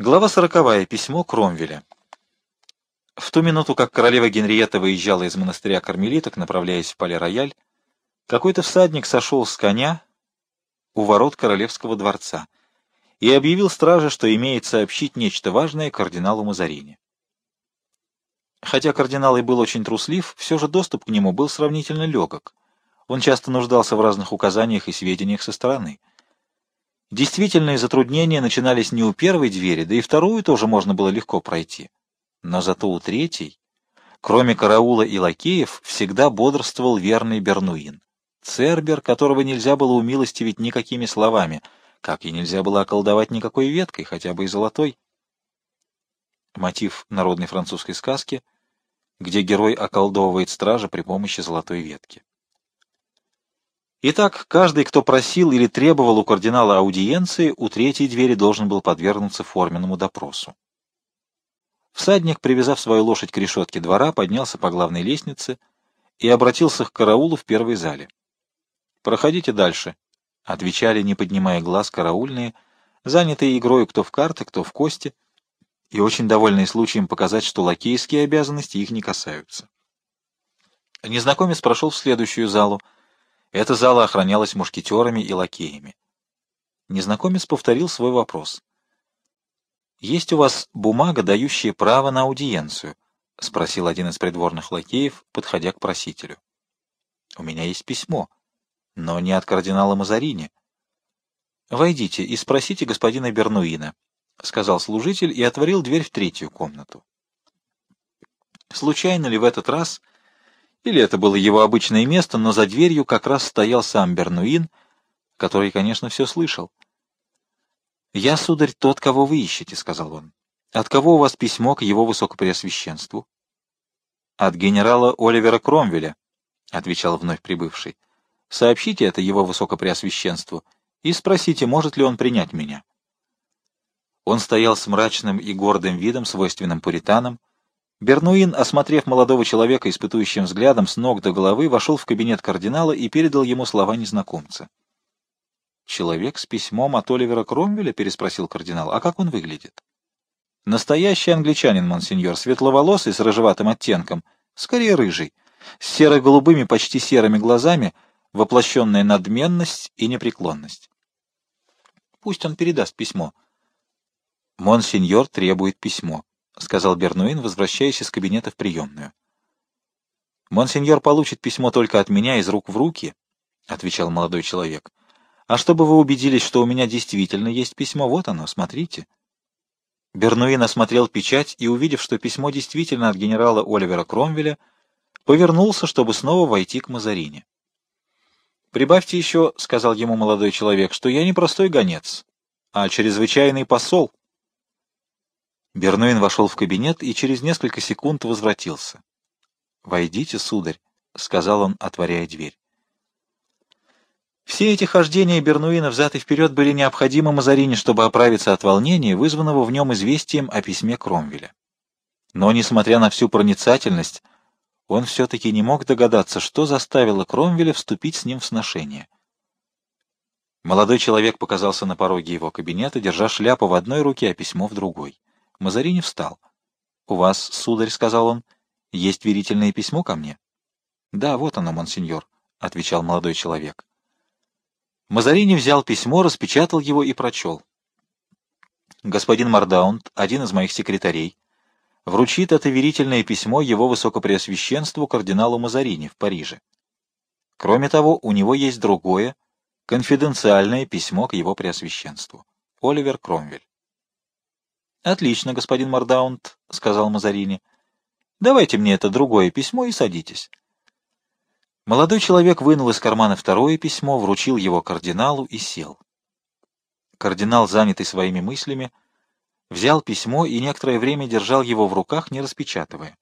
Глава сороковая. Письмо Кромвеля. В ту минуту, как королева Генриетта выезжала из монастыря кармелиток, направляясь в Пале-Рояль, какой-то всадник сошел с коня у ворот королевского дворца и объявил страже, что имеет сообщить нечто важное кардиналу Мазарини. Хотя кардинал и был очень труслив, все же доступ к нему был сравнительно легок. Он часто нуждался в разных указаниях и сведениях со стороны. Действительные затруднения начинались не у первой двери, да и вторую тоже можно было легко пройти. Но зато у третьей, кроме караула и лакеев, всегда бодрствовал верный Бернуин. Цербер, которого нельзя было умилостивить никакими словами, как и нельзя было околдовать никакой веткой, хотя бы и золотой. Мотив народной французской сказки, где герой околдовывает стража при помощи золотой ветки. Итак, каждый, кто просил или требовал у кардинала аудиенции, у третьей двери должен был подвергнуться форменному допросу. Всадник, привязав свою лошадь к решетке двора, поднялся по главной лестнице и обратился к караулу в первой зале. «Проходите дальше», — отвечали, не поднимая глаз, караульные, занятые игрой кто в карты, кто в кости, и очень довольные случаем показать, что лакейские обязанности их не касаются. Незнакомец прошел в следующую залу — эта зала охранялась мушкетерами и лакеями. Незнакомец повторил свой вопрос. «Есть у вас бумага, дающая право на аудиенцию?» — спросил один из придворных лакеев, подходя к просителю. «У меня есть письмо, но не от кардинала Мазарини». «Войдите и спросите господина Бернуина», — сказал служитель и отворил дверь в третью комнату. Случайно ли в этот раз или это было его обычное место, но за дверью как раз стоял сам Бернуин, который, конечно, все слышал. «Я, сударь, тот, кого вы ищете», — сказал он. «От кого у вас письмо к его высокопреосвященству?» «От генерала Оливера Кромвеля», — отвечал вновь прибывший. «Сообщите это его высокопреосвященству и спросите, может ли он принять меня». Он стоял с мрачным и гордым видом, свойственным пуританам, Бернуин, осмотрев молодого человека испытующим взглядом с ног до головы, вошел в кабинет кардинала и передал ему слова незнакомца. «Человек с письмом от Оливера Кромвеля?» — переспросил кардинал. «А как он выглядит?» «Настоящий англичанин, монсеньор, светловолосый, с рыжеватым оттенком, скорее рыжий, с серо-голубыми, почти серыми глазами, воплощенная надменность и непреклонность. Пусть он передаст письмо». «Монсеньор требует письмо». — сказал Бернуин, возвращаясь из кабинета в приемную. «Монсеньор получит письмо только от меня из рук в руки», — отвечал молодой человек. «А чтобы вы убедились, что у меня действительно есть письмо, вот оно, смотрите». Бернуин осмотрел печать и, увидев, что письмо действительно от генерала Оливера Кромвеля, повернулся, чтобы снова войти к Мазарине. «Прибавьте еще», — сказал ему молодой человек, — «что я не простой гонец, а чрезвычайный посол». Бернуин вошел в кабинет и через несколько секунд возвратился. «Войдите, сударь», — сказал он, отворяя дверь. Все эти хождения Бернуина взад и вперед были необходимы Мазарине, чтобы оправиться от волнения, вызванного в нем известием о письме Кромвеля. Но, несмотря на всю проницательность, он все-таки не мог догадаться, что заставило Кромвеля вступить с ним в сношение. Молодой человек показался на пороге его кабинета, держа шляпу в одной руке, а письмо в другой. Мазарини встал. — У вас, сударь, — сказал он, — есть верительное письмо ко мне? — Да, вот оно, монсеньор, — отвечал молодой человек. Мазарини взял письмо, распечатал его и прочел. «Господин Мардаунд, один из моих секретарей, вручит это верительное письмо его высокопреосвященству кардиналу Мазарини в Париже. Кроме того, у него есть другое, конфиденциальное письмо к его преосвященству. Оливер Кромвель. «Отлично, господин Мардаунд», — сказал Мазарини. «Давайте мне это другое письмо и садитесь». Молодой человек вынул из кармана второе письмо, вручил его кардиналу и сел. Кардинал, занятый своими мыслями, взял письмо и некоторое время держал его в руках, не распечатывая.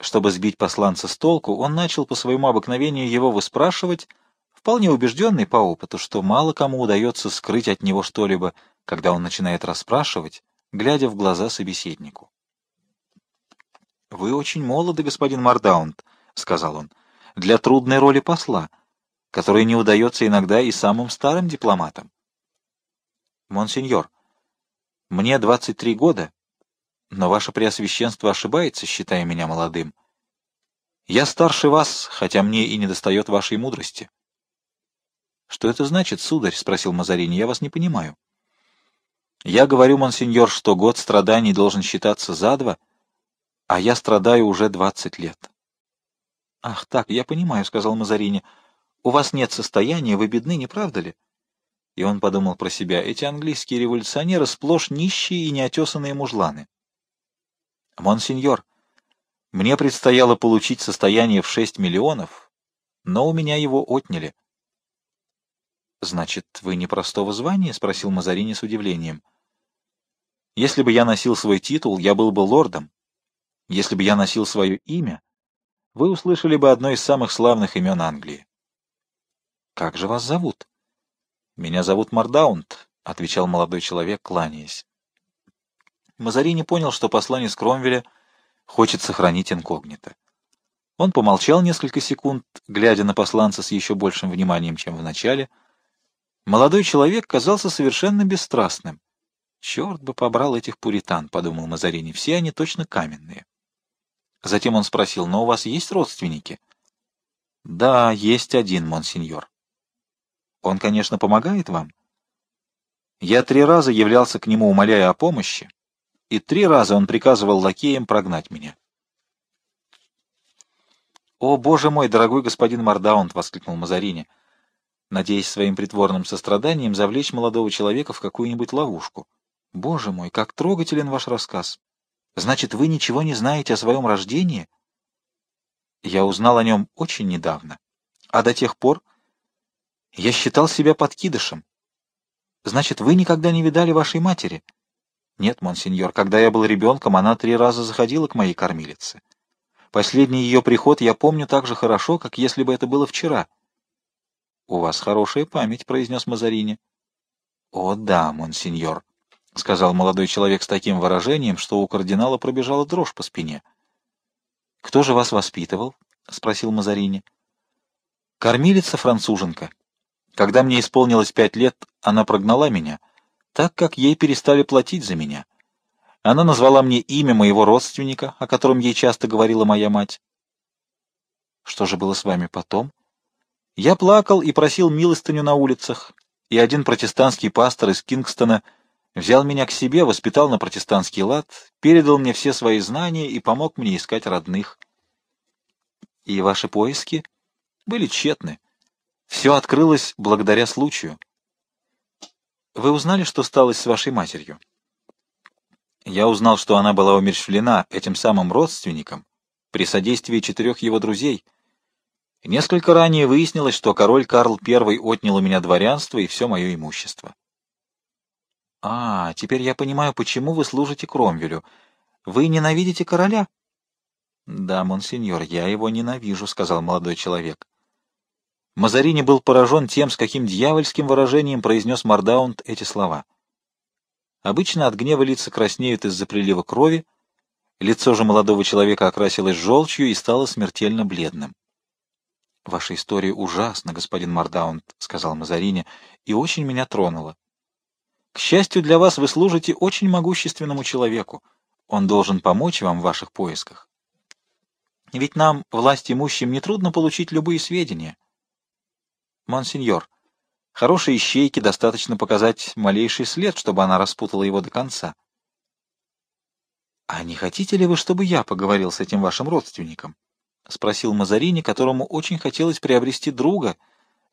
Чтобы сбить посланца с толку, он начал по своему обыкновению его выспрашивать, вполне убежденный по опыту, что мало кому удается скрыть от него что-либо, когда он начинает расспрашивать, глядя в глаза собеседнику. «Вы очень молоды, господин Мардаунд», — сказал он, — «для трудной роли посла, которой не удается иногда и самым старым дипломатам». «Монсеньор, Мне 23 года, но ваше преосвященство ошибается, считая меня молодым. Я старше вас, хотя мне и недостает вашей мудрости. — Что это значит, сударь? — спросил Мазарини. — Я вас не понимаю. — Я говорю, монсеньор, что год страданий должен считаться за два, а я страдаю уже двадцать лет. — Ах, так, я понимаю, — сказал Мазарини. — У вас нет состояния, вы бедны, не правда ли? И он подумал про себя, эти английские революционеры сплошь нищие и неотесанные мужланы. — Монсеньор, мне предстояло получить состояние в шесть миллионов, но у меня его отняли. —— Значит, вы не простого звания? — спросил Мазарини с удивлением. — Если бы я носил свой титул, я был бы лордом. Если бы я носил свое имя, вы услышали бы одно из самых славных имен Англии. — Как же вас зовут? — Меня зовут Мардаунт, — отвечал молодой человек, кланяясь. Мазарини понял, что посланец Кромвеля хочет сохранить инкогнито. Он помолчал несколько секунд, глядя на посланца с еще большим вниманием, чем в начале — Молодой человек казался совершенно бесстрастным. «Черт бы побрал этих пуритан», — подумал Мазарини, — «все они точно каменные». Затем он спросил, «Но у вас есть родственники?» «Да, есть один, монсеньор». «Он, конечно, помогает вам?» «Я три раза являлся к нему, умоляя о помощи, и три раза он приказывал лакеям прогнать меня». «О, боже мой, дорогой господин Мардаунт!» — воскликнул Мазарини — надеясь своим притворным состраданием завлечь молодого человека в какую-нибудь ловушку. «Боже мой, как трогателен ваш рассказ! Значит, вы ничего не знаете о своем рождении?» Я узнал о нем очень недавно, а до тех пор я считал себя подкидышем. Значит, вы никогда не видали вашей матери? Нет, монсеньор, когда я был ребенком, она три раза заходила к моей кормилице. Последний ее приход я помню так же хорошо, как если бы это было вчера. — У вас хорошая память, — произнес Мазарини. — О, да, монсеньор, — сказал молодой человек с таким выражением, что у кардинала пробежала дрожь по спине. — Кто же вас воспитывал? — спросил Мазарини. — Кормилица-француженка. Когда мне исполнилось пять лет, она прогнала меня, так как ей перестали платить за меня. Она назвала мне имя моего родственника, о котором ей часто говорила моя мать. — Что же было с вами потом? — я плакал и просил милостыню на улицах, и один протестантский пастор из Кингстона взял меня к себе, воспитал на протестантский лад, передал мне все свои знания и помог мне искать родных. И ваши поиски были тщетны. Все открылось благодаря случаю. Вы узнали, что стало с вашей матерью? Я узнал, что она была умерщвлена этим самым родственником при содействии четырех его друзей — Несколько ранее выяснилось, что король Карл I отнял у меня дворянство и все мое имущество. — А, теперь я понимаю, почему вы служите Кромвелю. Вы ненавидите короля? — Да, монсеньор, я его ненавижу, — сказал молодой человек. Мазарини был поражен тем, с каким дьявольским выражением произнес Мардаунт эти слова. Обычно от гнева лица краснеют из-за прилива крови, лицо же молодого человека окрасилось желчью и стало смертельно бледным. — Ваша история ужасна, господин Мардаунд, — сказал Мазарини, — и очень меня тронула. К счастью для вас, вы служите очень могущественному человеку. Он должен помочь вам в ваших поисках. Ведь нам, власть имущим, нетрудно получить любые сведения. Монсеньор, хорошей ищейке достаточно показать малейший след, чтобы она распутала его до конца. — А не хотите ли вы, чтобы я поговорил с этим вашим родственником? — спросил Мазарини, которому очень хотелось приобрести друга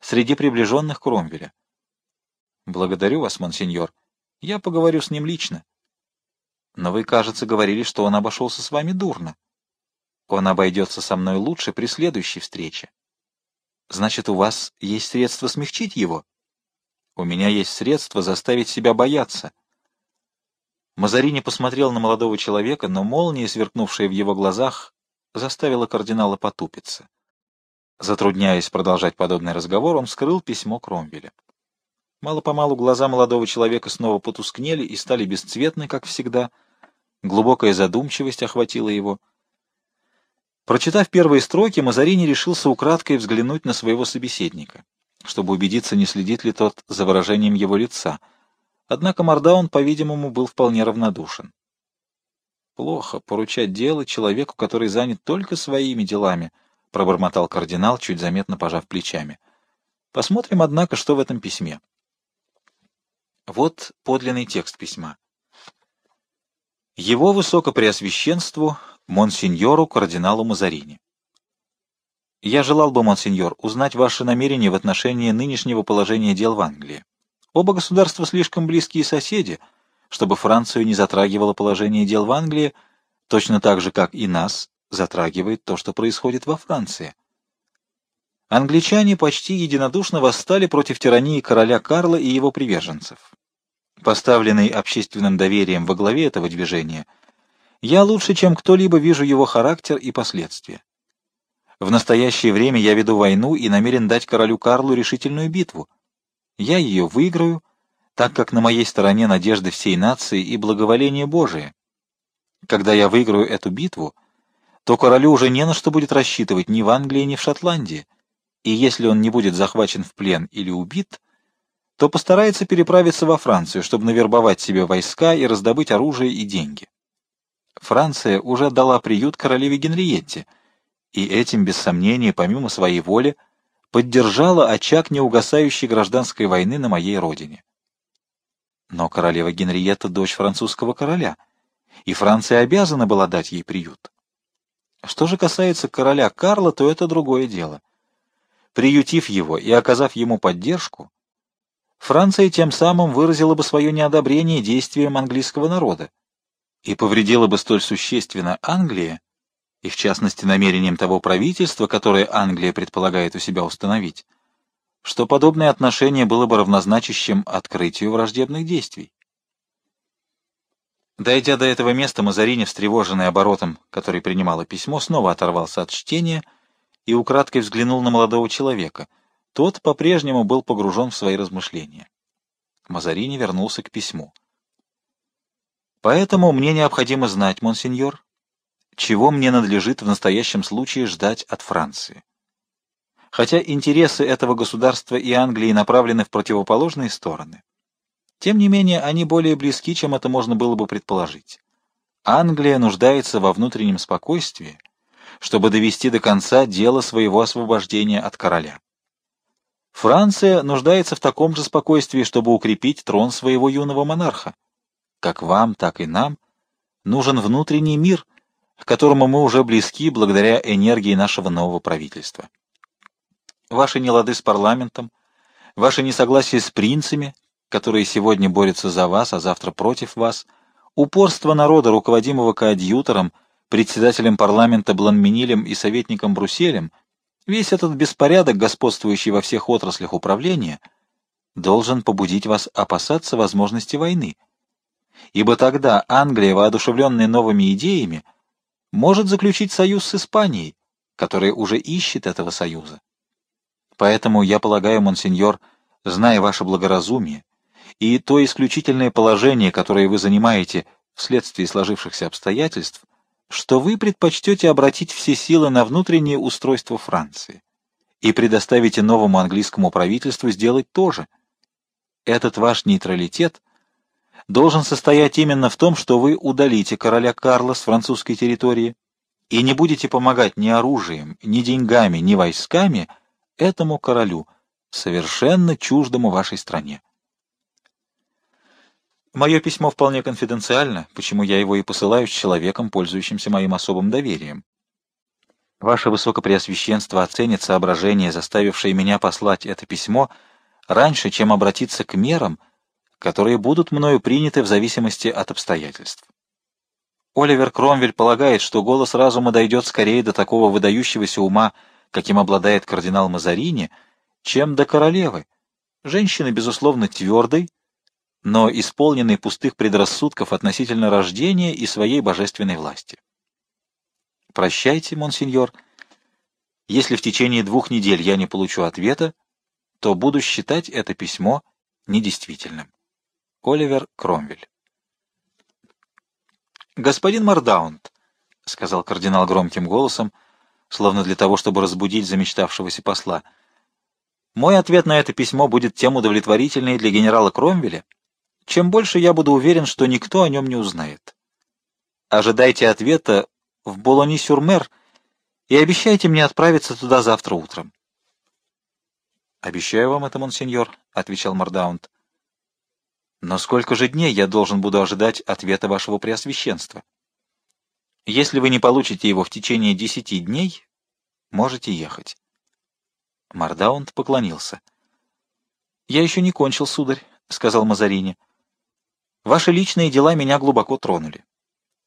среди приближенных Кромвеля. — Благодарю вас, монсеньор. Я поговорю с ним лично. Но вы, кажется, говорили, что он обошелся с вами дурно. Он обойдется со мной лучше при следующей встрече. Значит, у вас есть средства смягчить его? У меня есть средства заставить себя бояться. Мазарини посмотрел на молодого человека, но молния, сверкнувшая в его глазах, заставило кардинала потупиться. Затрудняясь продолжать подобный разговор, он вскрыл письмо Кромвеля. Мало-помалу глаза молодого человека снова потускнели и стали бесцветны, как всегда. Глубокая задумчивость охватила его. Прочитав первые строки, Мазарини решился украдкой взглянуть на своего собеседника, чтобы убедиться, не следит ли тот за выражением его лица. Однако Мардаун, по-видимому, был вполне равнодушен. «Плохо поручать дело человеку, который занят только своими делами», — пробормотал кардинал, чуть заметно пожав плечами. «Посмотрим, однако, что в этом письме». Вот подлинный текст письма. Его Высокопреосвященству, монсеньору кардиналу Мазарини. Я желал бы, монсеньор, узнать ваши намерения в отношении нынешнего положения дел в Англии. Оба государства слишком близкие соседи, чтобы Францию не затрагивало положение дел в Англии, точно так же, как и нас затрагивает то, что происходит во Франции. Англичане почти единодушно восстали против тирании короля Карла и его приверженцев. Поставленный общественным доверием во главе этого движения, я лучше, чем кто-либо вижу его характер и последствия. В настоящее время я веду войну и намерен дать королю Карлу решительную битву. Я ее выиграю, так как на моей стороне надежды всей нации и благоволение Божие. Когда я выиграю эту битву, то королю уже не на что будет рассчитывать ни в Англии, ни в Шотландии, и если он не будет захвачен в плен или убит, то постарается переправиться во Францию, чтобы навербовать себе войска и раздобыть оружие и деньги. Франция уже дала приют королеве Генриетте, и этим, без сомнения, помимо своей воли, поддержала очаг неугасающей гражданской войны на моей родине. Но королева Генриетта — дочь французского короля, и Франция обязана была дать ей приют. Что же касается короля Карла, то это другое дело. Приютив его и оказав ему поддержку, Франция тем самым выразила бы свое неодобрение действиям английского народа и повредила бы столь существенно Англии, и в частности намерением того правительства, которое Англия предполагает у себя установить, что подобное отношение было бы равнозначащим открытию враждебных действий. Дойдя до этого места, Мазарини, встревоженный оборотом, который принимало письмо, снова оторвался от чтения и украдкой взглянул на молодого человека. Тот по-прежнему был погружен в свои размышления. Мазарини вернулся к письму. «Поэтому мне необходимо знать, монсеньор, чего мне надлежит в настоящем случае ждать от Франции. Хотя интересы этого государства и Англии направлены в противоположные стороны, тем не менее они более близки, чем это можно было бы предположить. Англия нуждается во внутреннем спокойствии, чтобы довести до конца дело своего освобождения от короля. Франция нуждается в таком же спокойствии, чтобы укрепить трон своего юного монарха. Как вам, так и нам нужен внутренний мир, к которому мы уже близки благодаря энергии нашего нового правительства. Ваши нелады с парламентом, ваше несогласие с принцами, которые сегодня борются за вас, а завтра против вас, упорство народа, руководимого коадьютором, председателем парламента Бланминилем и советником Бруселем, весь этот беспорядок, господствующий во всех отраслях управления, должен побудить вас опасаться возможности войны. Ибо тогда Англия, воодушевленная новыми идеями, может заключить союз с Испанией, которая уже ищет этого союза. Поэтому я полагаю, монсеньор, зная ваше благоразумие и то исключительное положение, которое вы занимаете вследствие сложившихся обстоятельств, что вы предпочтете обратить все силы на внутреннее устройство Франции и предоставите новому английскому правительству сделать то же. Этот ваш нейтралитет — должен состоять именно в том, что вы удалите короля Карла с французской территории и не будете помогать ни оружием, ни деньгами, ни войсками этому королю, совершенно чуждому вашей стране. Мое письмо вполне конфиденциально, почему я его и посылаю с человеком, пользующимся моим особым доверием. Ваше Высокопреосвященство оценит соображения, заставившие меня послать это письмо, раньше, чем обратиться к мерам, которые будут мною приняты в зависимости от обстоятельств. Оливер Кромвель полагает, что голос разума дойдет скорее до такого выдающегося ума, каким обладает кардинал Мазарини, чем до королевы, женщины, безусловно, твердой, но исполненной пустых предрассудков относительно рождения и своей божественной власти. Прощайте, монсеньор. Если в течение двух недель я не получу ответа, то буду считать это письмо недействительным. Оливер Кромвель. «Господин Мардаунд», — сказал кардинал громким голосом, словно для того, чтобы разбудить замечтавшегося посла, — «мой ответ на это письмо будет тем удовлетворительнее для генерала Кромвеля, чем больше я буду уверен, что никто о нем не узнает. Ожидайте ответа в Болони-сюр-Мер и обещайте мне отправиться туда завтра утром. «Обещаю вам это, монсеньор», — отвечал Мордаунд. «Но сколько же дней я должен буду ожидать ответа вашего преосвященства? Если вы не получите его в течение десяти дней, можете ехать». Мордаунд поклонился. «Я еще не кончил, сударь», — сказал Мазарини. «Ваши личные дела меня глубоко тронули.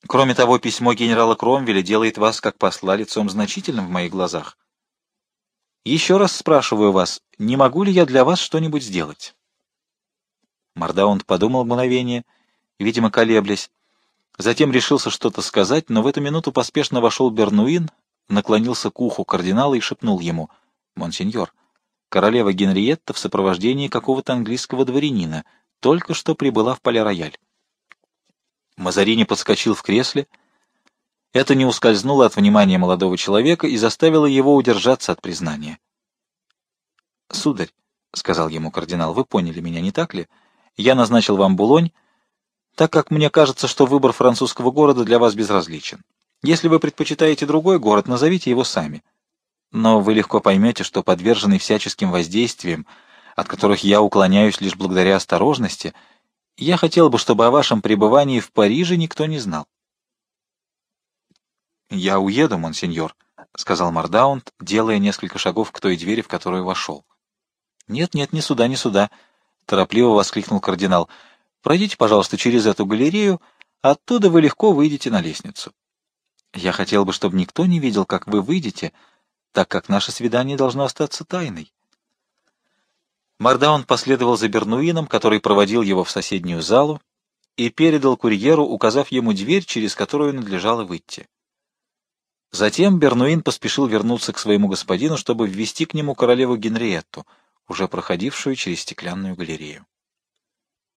Кроме того, письмо генерала Кромвеля делает вас, как посла, лицом значительным в моих глазах. Еще раз спрашиваю вас, не могу ли я для вас что-нибудь сделать?» Мордаунд подумал мгновение, видимо, колеблясь. Затем решился что-то сказать, но в эту минуту поспешно вошел Бернуин, наклонился к уху кардинала и шепнул ему, «Монсеньор, королева Генриетта в сопровождении какого-то английского дворянина только что прибыла в Поля-Рояль». Мазарини подскочил в кресле. Это не ускользнуло от внимания молодого человека и заставило его удержаться от признания. «Сударь», — сказал ему кардинал, — «вы поняли меня, не так ли? Я назначил вам Булонь, так как мне кажется, что выбор французского города для вас безразличен. Если вы предпочитаете другой город, назовите его сами. Но вы легко поймете, что подверженный всяческим воздействиям, от которых я уклоняюсь лишь благодаря осторожности, — я хотел бы, чтобы о вашем пребывании в Париже никто не знал. «Я уеду, монсеньор», — сказал Мардаунд, делая несколько шагов к той двери, в которую вошел. «Нет, нет, ни сюда, ни сюда», — торопливо воскликнул кардинал. «Пройдите, пожалуйста, через эту галерею, оттуда вы легко выйдете на лестницу. Я хотел бы, чтобы никто не видел, как вы выйдете, так как наше свидание должно остаться тайной». Мардаун последовал за Бернуином, который проводил его в соседнюю залу, и передал курьеру, указав ему дверь, через которую надлежало выйти. Затем Бернуин поспешил вернуться к своему господину, чтобы ввести к нему королеву Генриетту, уже проходившую через стеклянную галерею.